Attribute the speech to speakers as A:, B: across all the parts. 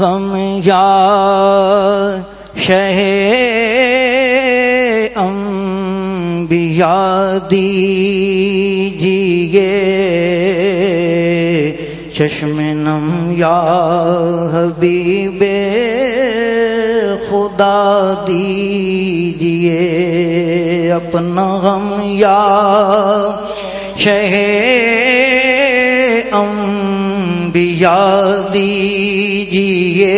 A: ہم یا شہ انبیاء دیجیے۔ چشم نم یا حبیب خدا دیجیے۔ اپنا غم یا شہ انبیاء دیجیے۔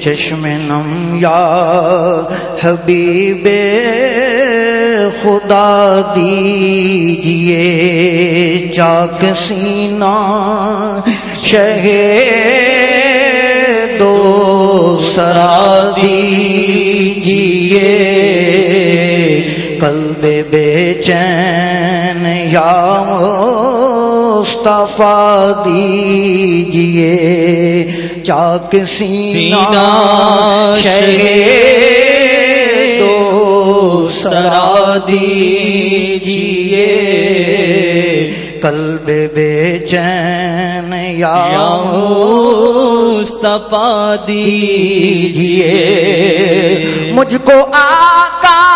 A: چشم نم یا حبیب خدا دیجیے۔ چاک سینہ شہ دو سرا دیجیے۔ قلب بے چین یا مصطفیٰ دیجیے چاک سینہ شہ دو سرا دیجیے قلب بے چین یا
B: مصطفیٰ دیجیے
A: مجھ کو آقا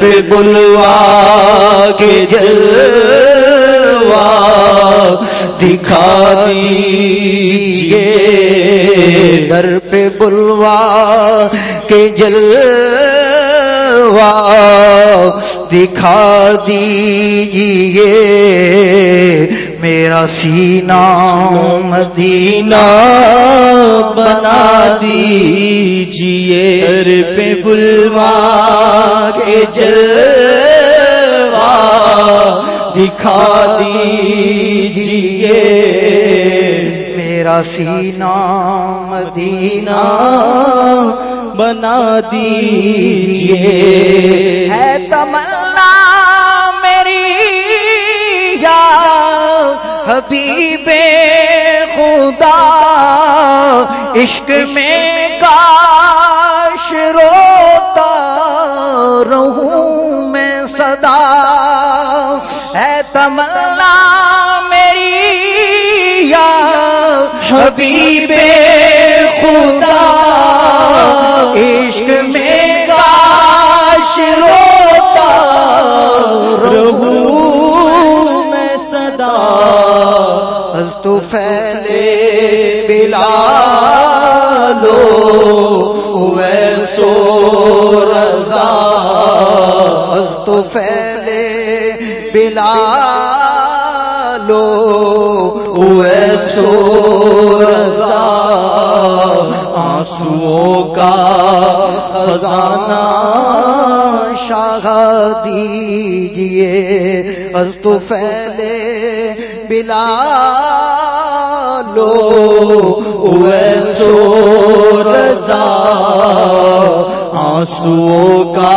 B: پہ بلوا کے جلوا دکھا دیجیے۔
A: در پہ بلوا کے جلوا دکھا دیجیے۔ میرا سینہ مدینہ بنا
B: دیجیے۔ گھر پہ بلوا کے جلوا دکھا دیجیے۔
A: میرا سینہ مدینہ
B: بنا دیجیے۔
A: ہے تمنا حبیب خدا عشق میں کاش روتا رہوں میں صدا۔ ہے تمنا میری یا حبیب از پھیلے بلا
B: لو ویسو رضا۔
A: تو پھیلے بلا لو
B: ویسو رضا۔ آنسوؤں کا خزانہ
A: شاہ دیجیے۔ تو پھیلے بلا لو
B: ویسو رضا آنسو کا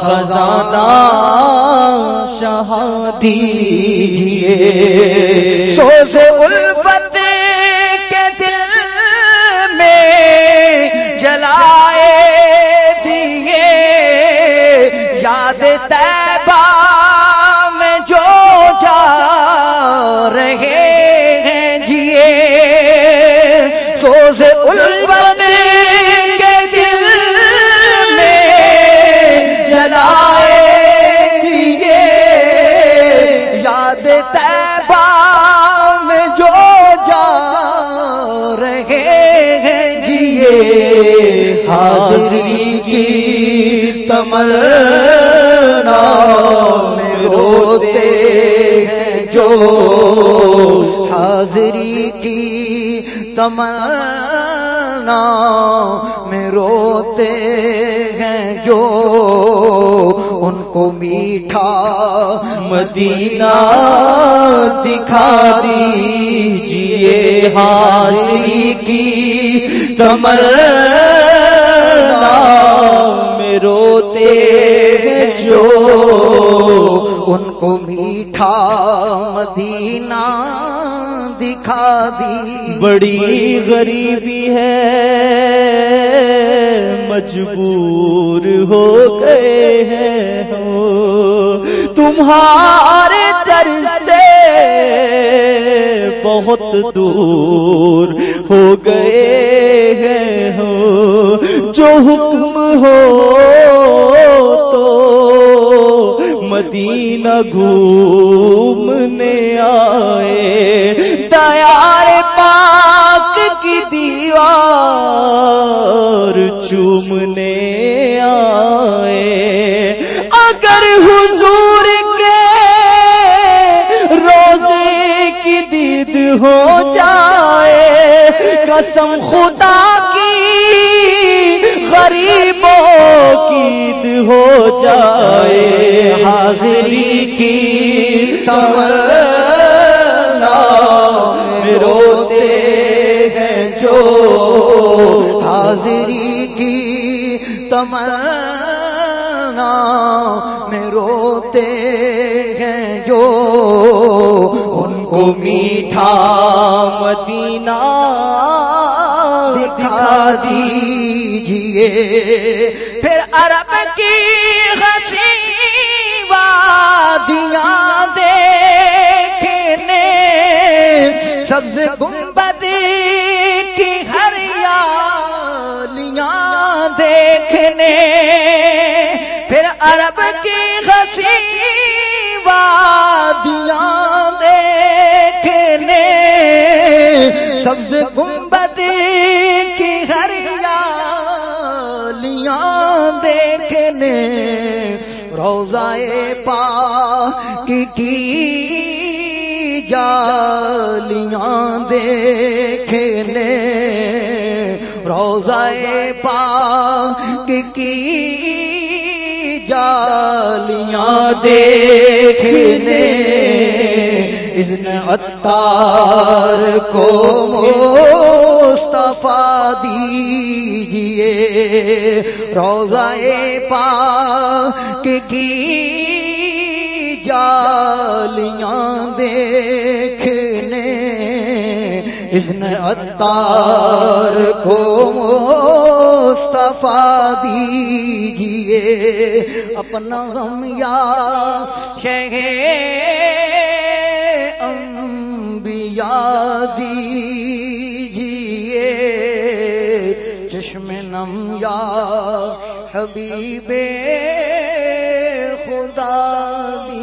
B: خزانہ شہادی
A: دیجیے سوز گے
B: حاضری کی تمنا میں روتے ہیں جو
A: حاضری کی تمنا میں روتے ہیں جو ان کو میٹھا
B: مدینہ دکھا دیجیے حاضری کی تمنا میں روتے ہیں جو
A: ان کو میٹھا مدینہ دکھا دی۔
B: بڑی غریبی ہے، مجبور ہو گئے ہیں ہو تمہارے در سے بہت دور ہو گئے ہیں ہو جو حکم ہو تو مدینہ گھومنے ہو جائے۔ قسم خدا کی، غریبوں کی عید ہو جائے۔
A: حاضری کی تمنا روتے ہیں جو۔ حاضری کی تمنا میں روتے ہیں جو۔ ان کو میٹھا
B: مدینہ
A: دکھا دیجیے۔ پھر عرب کی ہنسی وادیاں دیکھنے، سبز گنبد کی ہریالیاں دیکھنے۔ پھر عرب کی ہنسی سبز گنبد کی ہریالیاں دیکھنے، روزائے پا کی جالیاں دیکھنے، روزائے پا کی جالیاں دیکھنے۔ اذن اتار کو مصطفیٰ دیجیے۔ روزائے پا کی جالیاں دیکھنے۔ اذن اتار کو مصطفیٰ دیجیے۔ اپنا غم یا شہ دیجیے چشم نم یا حبیب خدا دی۔